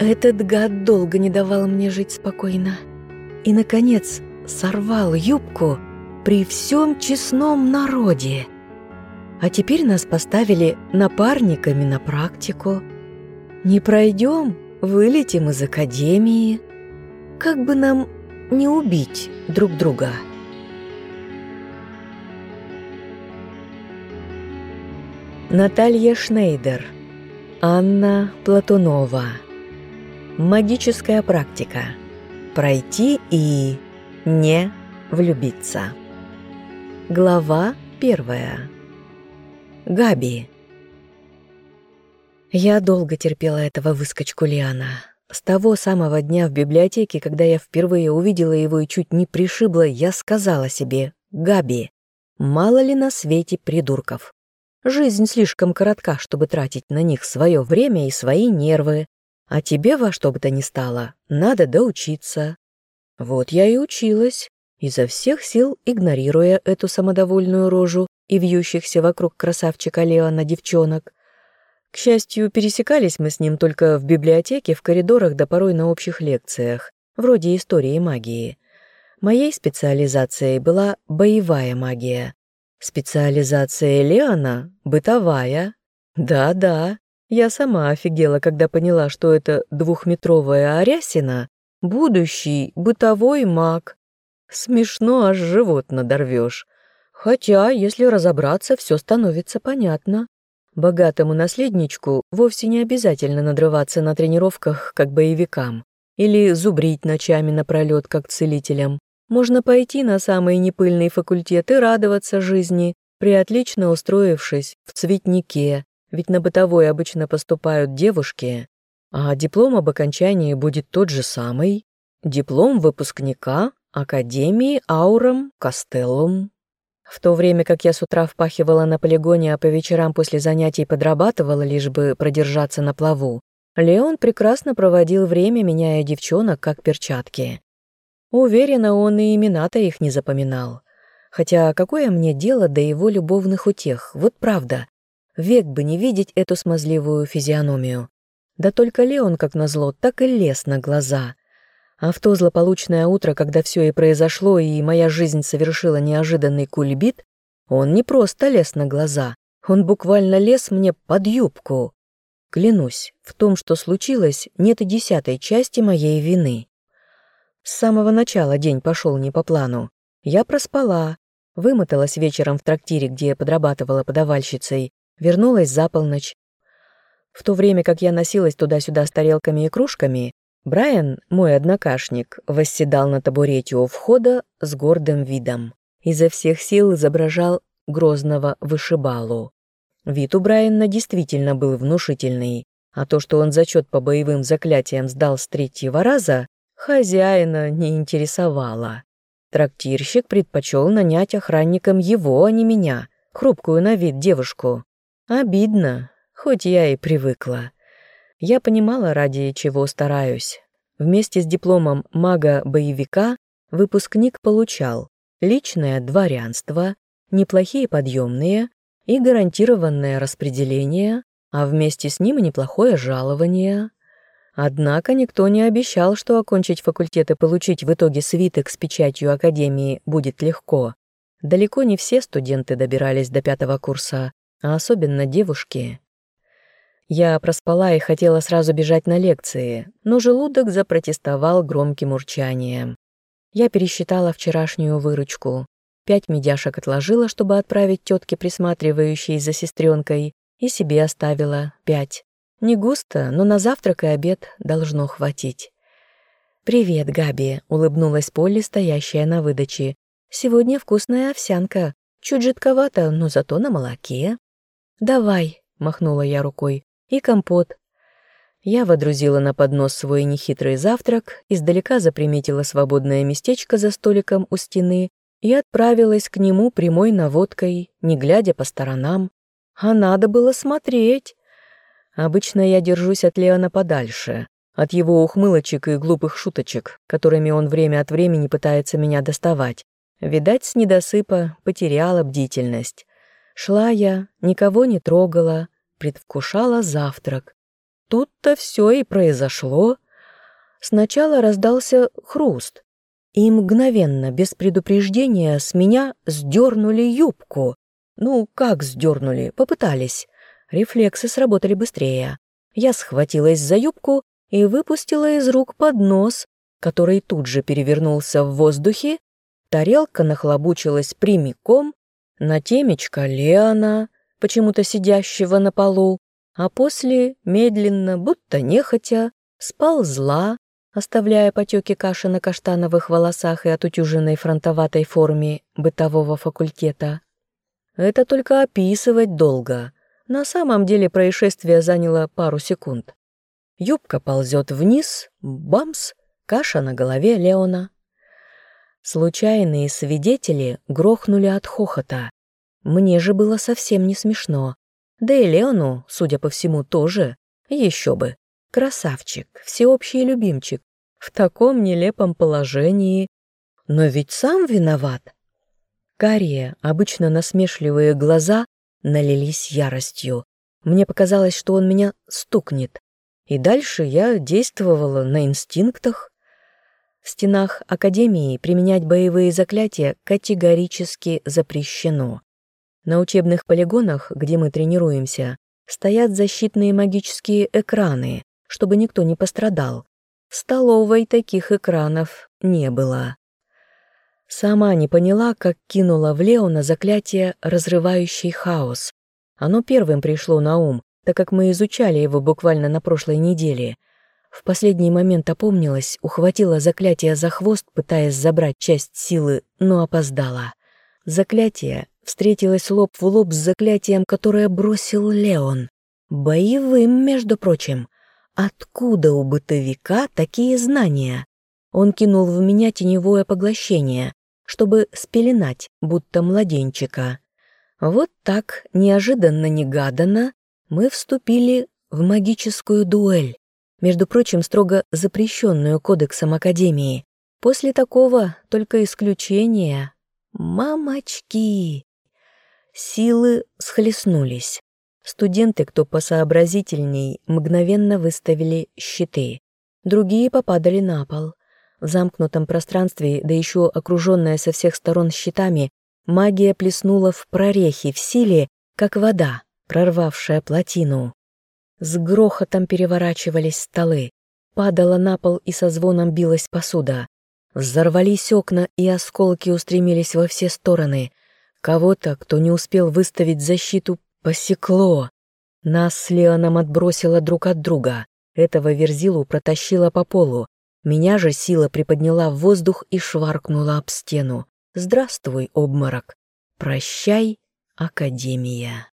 Этот гад долго не давал мне жить спокойно. И, наконец, сорвал юбку при всем честном народе. А теперь нас поставили напарниками на практику. Не пройдем, вылетим из академии. Как бы нам не убить друг друга. Наталья Шнейдер Анна Платунова Магическая практика. Пройти и не влюбиться. Глава первая. Габи. Я долго терпела этого выскочку Лиана. С того самого дня в библиотеке, когда я впервые увидела его и чуть не пришибла, я сказала себе «Габи, мало ли на свете придурков. Жизнь слишком коротка, чтобы тратить на них свое время и свои нервы, а тебе во что бы то ни стало, надо доучиться. Вот я и училась, изо всех сил игнорируя эту самодовольную рожу и вьющихся вокруг красавчика Леона девчонок. К счастью, пересекались мы с ним только в библиотеке, в коридорах да порой на общих лекциях, вроде истории магии. Моей специализацией была боевая магия. Специализация Леона — бытовая. Да-да, я сама офигела, когда поняла, что это двухметровая Арясина — будущий бытовой маг. Смешно, аж живот надорвешь. Хотя, если разобраться, все становится понятно. Богатому наследничку вовсе не обязательно надрываться на тренировках, как боевикам, или зубрить ночами напролет, как целителям. Можно пойти на самый непыльный факультет и радоваться жизни, приотлично устроившись в цветнике, ведь на бытовой обычно поступают девушки, а диплом об окончании будет тот же самый. Диплом выпускника Академии Ауром Кастеллум. В то время как я с утра впахивала на полигоне, а по вечерам после занятий подрабатывала, лишь бы продержаться на плаву, Леон прекрасно проводил время, меняя девчонок как перчатки. Уверена, он и имена-то их не запоминал. Хотя какое мне дело до его любовных утех, вот правда. Век бы не видеть эту смазливую физиономию. Да только Леон, как назло, так и лез на глаза. А в то злополучное утро, когда все и произошло, и моя жизнь совершила неожиданный кульбит, он не просто лез на глаза, он буквально лез мне под юбку. Клянусь, в том, что случилось, нет и десятой части моей вины. С самого начала день пошел не по плану. Я проспала, вымоталась вечером в трактире, где я подрабатывала подавальщицей, Вернулась за полночь. В то время как я носилась туда-сюда с тарелками и кружками, Брайан, мой однокашник, восседал на табурете у входа с гордым видом. Изо всех сил изображал грозного вышибалу. Вид у Брайана действительно был внушительный, а то, что он зачет по боевым заклятиям сдал с третьего раза, хозяина не интересовало. Трактирщик предпочел нанять охранником его, а не меня, хрупкую на вид девушку. Обидно, хоть я и привыкла. Я понимала, ради чего стараюсь. Вместе с дипломом мага-боевика выпускник получал личное дворянство, неплохие подъемные и гарантированное распределение, а вместе с ним неплохое жалование. Однако никто не обещал, что окончить факультет и получить в итоге свиток с печатью Академии будет легко. Далеко не все студенты добирались до пятого курса, а особенно девушки. Я проспала и хотела сразу бежать на лекции, но желудок запротестовал громким урчанием. Я пересчитала вчерашнюю выручку. Пять медяшек отложила, чтобы отправить тетке, присматривающей за сестренкой, и себе оставила пять. Не густо, но на завтрак и обед должно хватить. «Привет, Габи», — улыбнулась Полли, стоящая на выдаче. «Сегодня вкусная овсянка. Чуть жидковато, но зато на молоке». «Давай», — махнула я рукой, — «и компот». Я водрузила на поднос свой нехитрый завтрак, издалека заприметила свободное местечко за столиком у стены и отправилась к нему прямой наводкой, не глядя по сторонам. А надо было смотреть. Обычно я держусь от Леона подальше, от его ухмылочек и глупых шуточек, которыми он время от времени пытается меня доставать. Видать, с недосыпа потеряла бдительность. Шла я, никого не трогала, предвкушала завтрак. тут-то все и произошло. Сначала раздался хруст, и мгновенно, без предупреждения, с меня сдернули юбку. Ну, как сдернули, попытались. Рефлексы сработали быстрее. Я схватилась за юбку и выпустила из рук поднос, который тут же перевернулся в воздухе, тарелка нахлобучилась прямиком на темечко Леона, почему-то сидящего на полу, а после, медленно, будто нехотя, сползла, оставляя потеки каши на каштановых волосах и отутюженной фронтоватой форме бытового факультета. Это только описывать долго. На самом деле происшествие заняло пару секунд. Юбка ползет вниз, бамс, каша на голове Леона. Случайные свидетели грохнули от хохота. Мне же было совсем не смешно. Да и Леону, судя по всему, тоже. Еще бы. Красавчик, всеобщий любимчик. В таком нелепом положении. Но ведь сам виноват. Карие, обычно насмешливые глаза, налились яростью. Мне показалось, что он меня стукнет. И дальше я действовала на инстинктах. В стенах Академии применять боевые заклятия категорически запрещено. На учебных полигонах, где мы тренируемся, стоят защитные магические экраны, чтобы никто не пострадал. В столовой таких экранов не было. Сама не поняла, как кинула в Леона заклятие «Разрывающий хаос». Оно первым пришло на ум, так как мы изучали его буквально на прошлой неделе. В последний момент опомнилась, ухватила заклятие за хвост, пытаясь забрать часть силы, но опоздала. Заклятие встретилось лоб в лоб с заклятием, которое бросил Леон. Боевым, между прочим. Откуда у бытовика такие знания? Он кинул в меня теневое поглощение, чтобы спеленать, будто младенчика. Вот так, неожиданно-негаданно, мы вступили в магическую дуэль, между прочим, строго запрещенную кодексом Академии. После такого только исключение. Мамочки! Силы схлестнулись. Студенты, кто посообразительней, мгновенно выставили щиты. Другие попадали на пол. В замкнутом пространстве, да еще окруженная со всех сторон щитами, магия плеснула в прорехи в силе, как вода, прорвавшая плотину. С грохотом переворачивались столы, падала на пол и со звоном билась посуда. Взорвались окна, и осколки устремились во все стороны. Кого-то, кто не успел выставить защиту, посекло. Нас с Леоном отбросило друг от друга. Этого верзилу протащило по полу. Меня же сила приподняла в воздух и шваркнула об стену. «Здравствуй, обморок! Прощай, Академия!»